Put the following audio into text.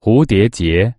蝴蝶结。